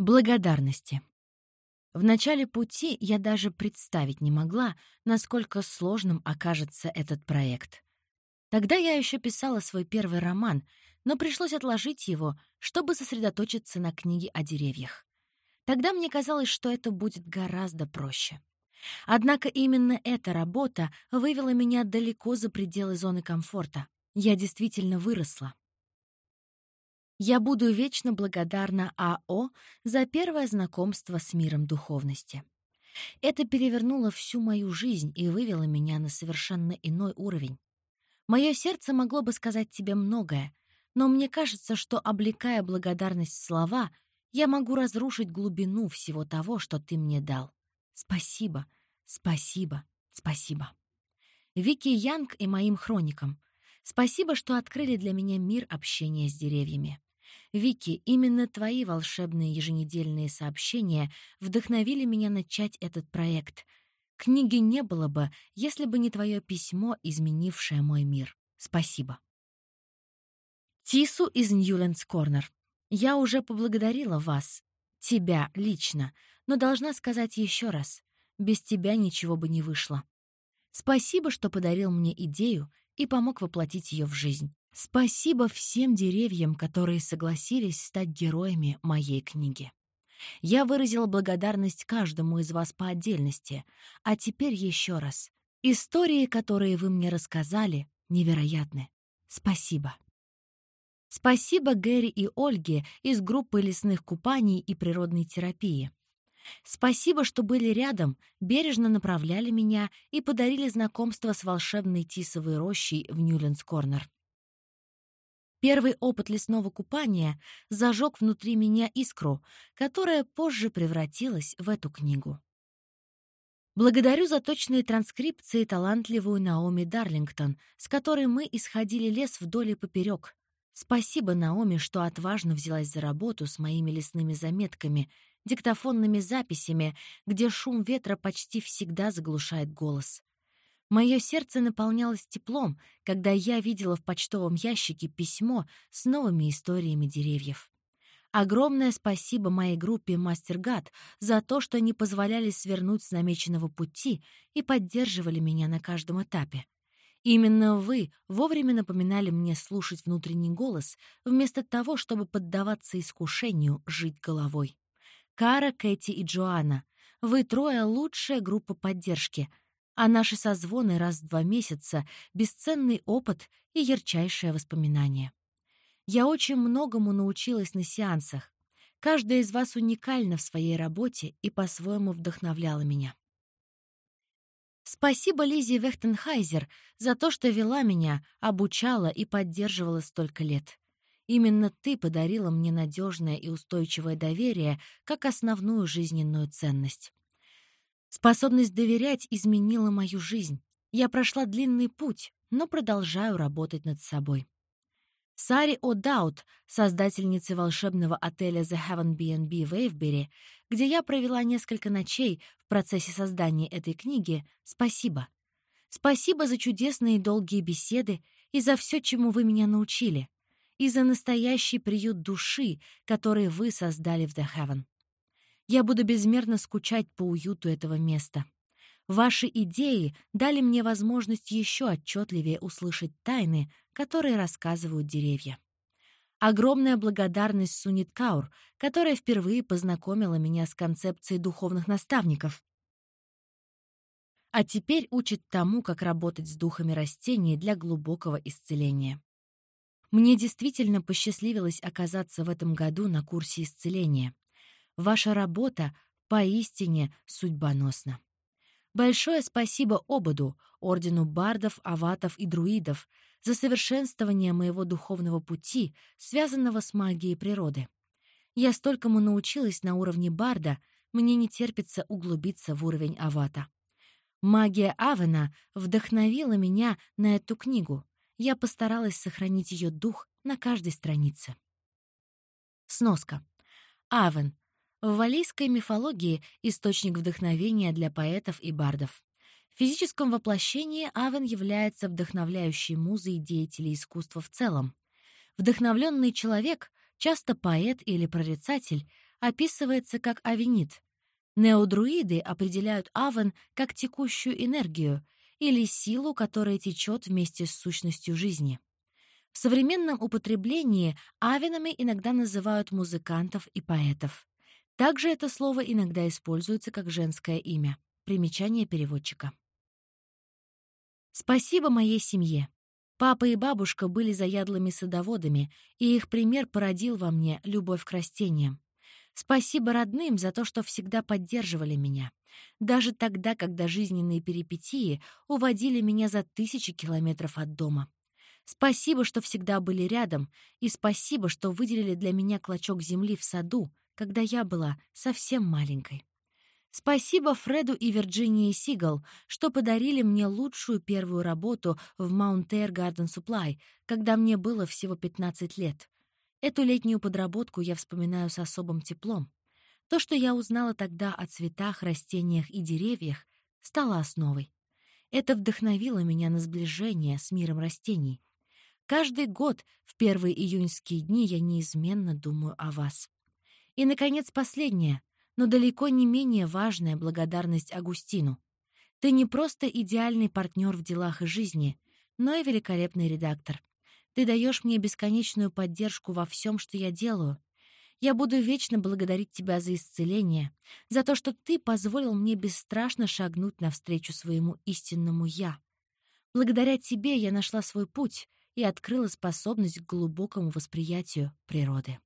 Благодарности. В начале пути я даже представить не могла, насколько сложным окажется этот проект. Тогда я еще писала свой первый роман, но пришлось отложить его, чтобы сосредоточиться на книге о деревьях. Тогда мне казалось, что это будет гораздо проще. Однако именно эта работа вывела меня далеко за пределы зоны комфорта. Я действительно выросла. Я буду вечно благодарна АО за первое знакомство с миром духовности. Это перевернуло всю мою жизнь и вывело меня на совершенно иной уровень. Мое сердце могло бы сказать тебе многое, но мне кажется, что, облекая благодарность в слова, я могу разрушить глубину всего того, что ты мне дал. Спасибо, спасибо, спасибо. Вики Янг и моим хроникам. Спасибо, что открыли для меня мир общения с деревьями. Вики, именно твои волшебные еженедельные сообщения вдохновили меня начать этот проект. Книги не было бы, если бы не твое письмо, изменившее мой мир. Спасибо. Тису из Ньюлендс Корнер. Я уже поблагодарила вас, тебя лично, но должна сказать еще раз. Без тебя ничего бы не вышло. Спасибо, что подарил мне идею и помог воплотить ее в жизнь. Спасибо всем деревьям, которые согласились стать героями моей книги. Я выразила благодарность каждому из вас по отдельности, а теперь еще раз. Истории, которые вы мне рассказали, невероятны. Спасибо. Спасибо Гэри и Ольге из группы лесных купаний и природной терапии. Спасибо, что были рядом, бережно направляли меня и подарили знакомство с волшебной тисовой рощей в Ньюленс-Корнер. Первый опыт лесного купания зажег внутри меня искру, которая позже превратилась в эту книгу. Благодарю за точные транскрипции талантливую Наоми Дарлингтон, с которой мы исходили лес вдоль и поперек. Спасибо, Наоми, что отважно взялась за работу с моими лесными заметками, диктофонными записями, где шум ветра почти всегда заглушает голос. Мое сердце наполнялось теплом, когда я видела в почтовом ящике письмо с новыми историями деревьев. Огромное спасибо моей группе «Мастергад» за то, что не позволяли свернуть с намеченного пути и поддерживали меня на каждом этапе. Именно вы вовремя напоминали мне слушать внутренний голос, вместо того, чтобы поддаваться искушению жить головой. Кара, Кэти и Джоанна, вы трое — лучшая группа поддержки — а наши созвоны раз в два месяца — бесценный опыт и ярчайшее воспоминание. Я очень многому научилась на сеансах. Каждая из вас уникальна в своей работе и по-своему вдохновляла меня. Спасибо Лизе Вехтенхайзер за то, что вела меня, обучала и поддерживала столько лет. Именно ты подарила мне надежное и устойчивое доверие как основную жизненную ценность. Способность доверять изменила мою жизнь. Я прошла длинный путь, но продолжаю работать над собой. Сари О'Даут, создательница волшебного отеля The Heaven B&B в Эйвбери, где я провела несколько ночей в процессе создания этой книги, спасибо. Спасибо за чудесные долгие беседы и за все, чему вы меня научили, и за настоящий приют души, который вы создали в The Heaven. Я буду безмерно скучать по уюту этого места. Ваши идеи дали мне возможность еще отчетливее услышать тайны, которые рассказывают деревья. Огромная благодарность Сунит Каур, которая впервые познакомила меня с концепцией духовных наставников. А теперь учит тому, как работать с духами растений для глубокого исцеления. Мне действительно посчастливилось оказаться в этом году на курсе исцеления. Ваша работа поистине судьбоносна. Большое спасибо ободу, ордену бардов, аватов и друидов, за совершенствование моего духовного пути, связанного с магией природы. Я столькому научилась на уровне барда, мне не терпится углубиться в уровень авата. Магия Авена вдохновила меня на эту книгу. Я постаралась сохранить ее дух на каждой странице. Сноска. Авен в валийской мифологии источник вдохновения для поэтов и бардов. В физическом воплощении Авен является вдохновляющей музой деятелей искусства в целом. Вдохновленный человек, часто поэт или прорицатель, описывается как авенит. Неодруиды определяют авен как текущую энергию или силу, которая течет вместе с сущностью жизни. В современном употреблении авенами иногда называют музыкантов и поэтов. Также это слово иногда используется как женское имя. Примечание переводчика. Спасибо моей семье. Папа и бабушка были заядлыми садоводами, и их пример породил во мне любовь к растениям. Спасибо родным за то, что всегда поддерживали меня. Даже тогда, когда жизненные перипетии уводили меня за тысячи километров от дома. Спасибо, что всегда были рядом, и спасибо, что выделили для меня клочок земли в саду, когда я была совсем маленькой. Спасибо Фреду и Вирджинии Сигал, что подарили мне лучшую первую работу в Mount Air Garden Supply, когда мне было всего 15 лет. Эту летнюю подработку я вспоминаю с особым теплом. То, что я узнала тогда о цветах, растениях и деревьях, стало основой. Это вдохновило меня на сближение с миром растений. Каждый год в первые июньские дни я неизменно думаю о вас. И, наконец, последнее, но далеко не менее важная благодарность Агустину. Ты не просто идеальный партнер в делах и жизни, но и великолепный редактор. Ты даешь мне бесконечную поддержку во всем, что я делаю. Я буду вечно благодарить тебя за исцеление, за то, что ты позволил мне бесстрашно шагнуть навстречу своему истинному «я». Благодаря тебе я нашла свой путь — и открыла способность к глубокому восприятию природы.